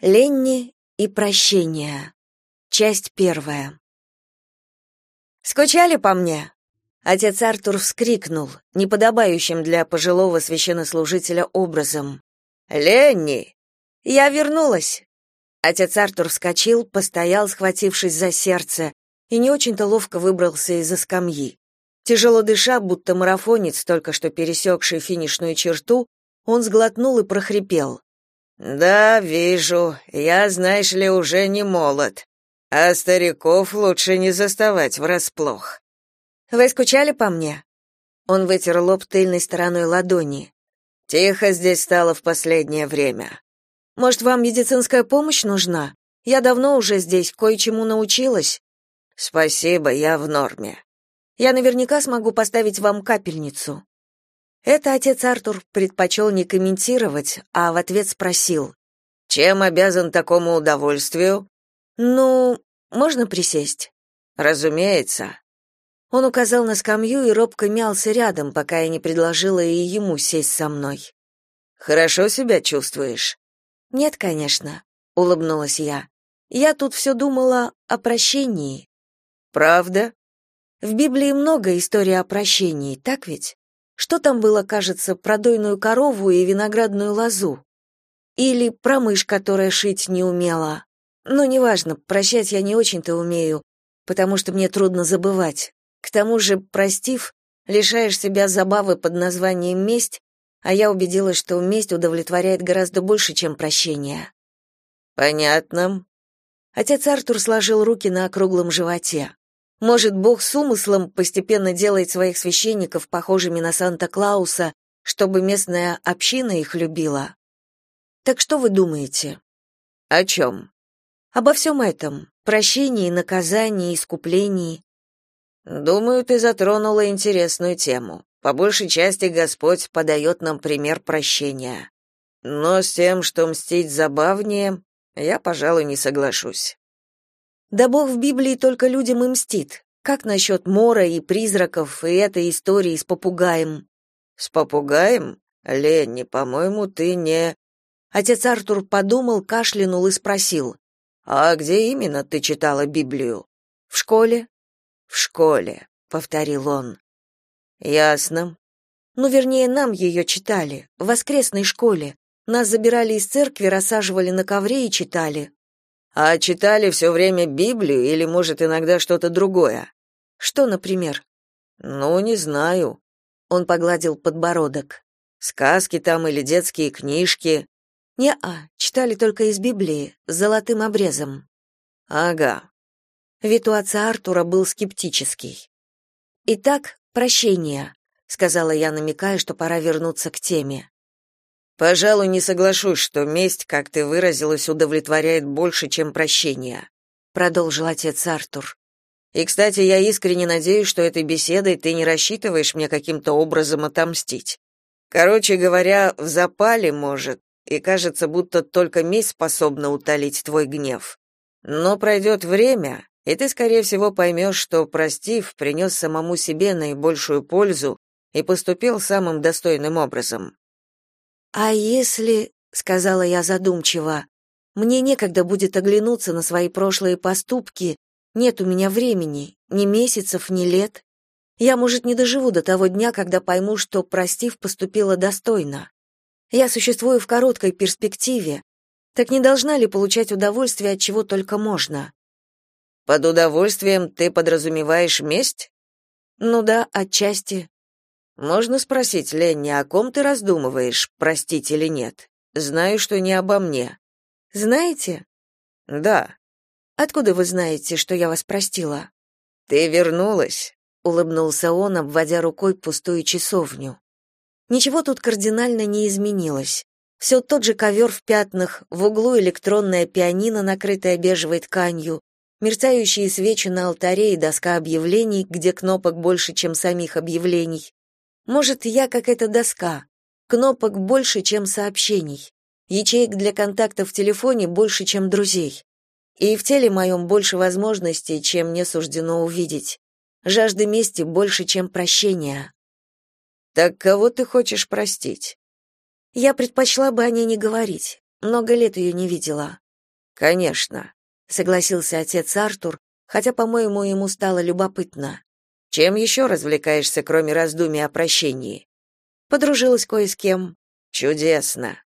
Ленни и прощение. Часть первая. Скучали по мне? Отец Артур вскрикнул, неподобающим для пожилого священнослужителя образом. Ленни, я вернулась. Отец Артур вскочил, постоял, схватившись за сердце, и не очень-то ловко выбрался из-за скамьи. Тяжело дыша, будто марафонец, только что пересекший финишную черту, он сглотнул и прохрипел: «Да, вижу. Я, знаешь ли, уже не молод. А стариков лучше не заставать врасплох». «Вы скучали по мне?» Он вытер лоб тыльной стороной ладони. «Тихо здесь стало в последнее время. Может, вам медицинская помощь нужна? Я давно уже здесь, кое-чему научилась». «Спасибо, я в норме. Я наверняка смогу поставить вам капельницу. Это отец Артур предпочел не комментировать, а в ответ спросил: "Чем обязан такому удовольствию?" "Ну, можно присесть?" "Разумеется." Он указал на скамью и робко мялся рядом, пока я не предложила и ему сесть со мной. Хорошо себя чувствуешь? Нет, конечно, улыбнулась я. Я тут все думала о прощении. Правда? В Библии много историй о прощении, так ведь? Что там было, кажется, про дойную корову и виноградную лозу? Или про мышь, которая шить не умела? Ну, неважно, прощать я не очень-то умею, потому что мне трудно забывать. К тому же, простив, лишаешь себя забавы под названием месть, а я убедилась, что месть удовлетворяет гораздо больше, чем прощение. Понятно. Отец Артур сложил руки на округлом животе. Может, Бог с умыслом постепенно делает своих священников похожими на Санта-Клауса, чтобы местная община их любила? Так что вы думаете? О чем? Обо всем этом. Прощении, наказании, искуплении. Думаю, ты затронула интересную тему. По большей части Господь подает нам пример прощения. Но с тем, что мстить забавнее, я, пожалуй, не соглашусь. Да Бог в Библии только людям и мстит. Как насчет мора и призраков и этой истории с попугаем? С попугаем? Ленни, по-моему, ты не Отец Артур подумал, кашлянул и спросил: "А где именно ты читала Библию?" "В школе". "В школе", повторил он. "Ясно. Ну, вернее, нам ее читали в воскресной школе. Нас забирали из церкви, рассаживали на ковре и читали. А читали все время Библию или, может, иногда что-то другое? Что, например? Ну, не знаю. Он погладил подбородок. Сказки там или детские книжки? Не-а, читали только из Библии, с золотым обрезом. Ага. Вид у отца Артура был скептический. Итак, прощение, сказала я, намекая, что пора вернуться к теме. Пожалуй, не соглашусь, что месть, как ты выразилась, удовлетворяет больше, чем прощение, продолжил отец Артур. И, кстати, я искренне надеюсь, что этой беседой ты не рассчитываешь мне каким-то образом отомстить. Короче говоря, в запале, может, и кажется, будто только месть способна утолить твой гнев. Но пройдет время, и ты, скорее всего, поймешь, что, простив, принес самому себе наибольшую пользу и поступил самым достойным образом. А если, сказала я задумчиво, мне некогда будет оглянуться на свои прошлые поступки, нет у меня времени, ни месяцев, ни лет. Я, может, не доживу до того дня, когда пойму, что, простив, поступила достойно. Я существую в короткой перспективе. Так не должна ли получать удовольствие от чего только можно? Под удовольствием ты подразумеваешь месть? Ну да, отчасти. Можно спросить, Ленни, о ком ты раздумываешь, простить или нет? Знаю, что не обо мне. Знаете? Да. Откуда вы знаете, что я вас простила? Ты вернулась, улыбнулся он, обводя рукой пустую часовню. Ничего тут кардинально не изменилось. Все тот же ковер в пятнах, в углу электронная пианино, накрытая бежевой тканью, мерцающие свечи на алтаре и доска объявлений, где кнопок больше, чем самих объявлений. Может, я как эта доска. Кнопок больше, чем сообщений. Ячеек для контактов в телефоне больше, чем друзей. И в теле моем больше возможностей, чем мне суждено увидеть. Жажды мести больше, чем прощения. Так кого ты хочешь простить? Я предпочла бы о ней не говорить. Много лет ее не видела. Конечно, согласился отец Артур, хотя, по-моему, ему стало любопытно. Чем еще развлекаешься, кроме раздумий о прощении? Подружилась кое с кем. Чудесно.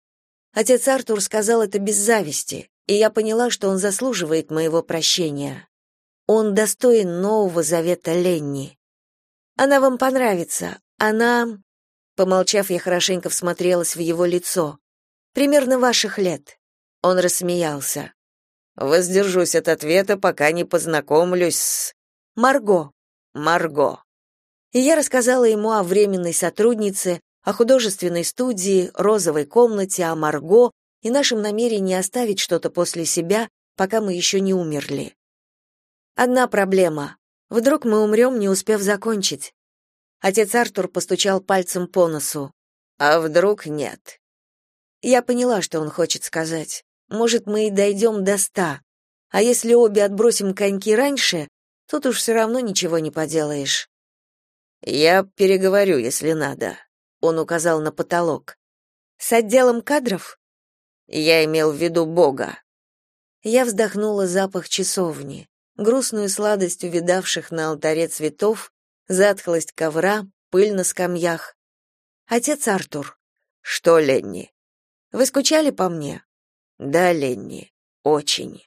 Отец Артур сказал это без зависти, и я поняла, что он заслуживает моего прощения. Он достоин нового завета Ленни. Она вам понравится. Она Помолчав, я хорошенько всмотрелась в его лицо. Примерно ваших лет. Он рассмеялся. Воздержусь от ответа, пока не познакомлюсь с Марго. Марго. И я рассказала ему о временной сотруднице, о художественной студии, розовой комнате, о Марго и нашем намерении оставить что-то после себя, пока мы еще не умерли. Одна проблема. Вдруг мы умрем, не успев закончить. Отец Артур постучал пальцем по носу. А вдруг нет? Я поняла, что он хочет сказать. Может, мы и дойдем до ста. А если обе отбросим коньки раньше, тут уж все равно ничего не поделаешь. Я переговорю, если надо. Он указал на потолок. С отделом кадров? Я имел в виду Бога. Я вздохнула запах часовни, грустную сладость увидавших на алтаре цветов затхлость ковра, пыль на скамьях. Отец Артур. Что, Ленни? Вы скучали по мне? Да, Ленни, очень.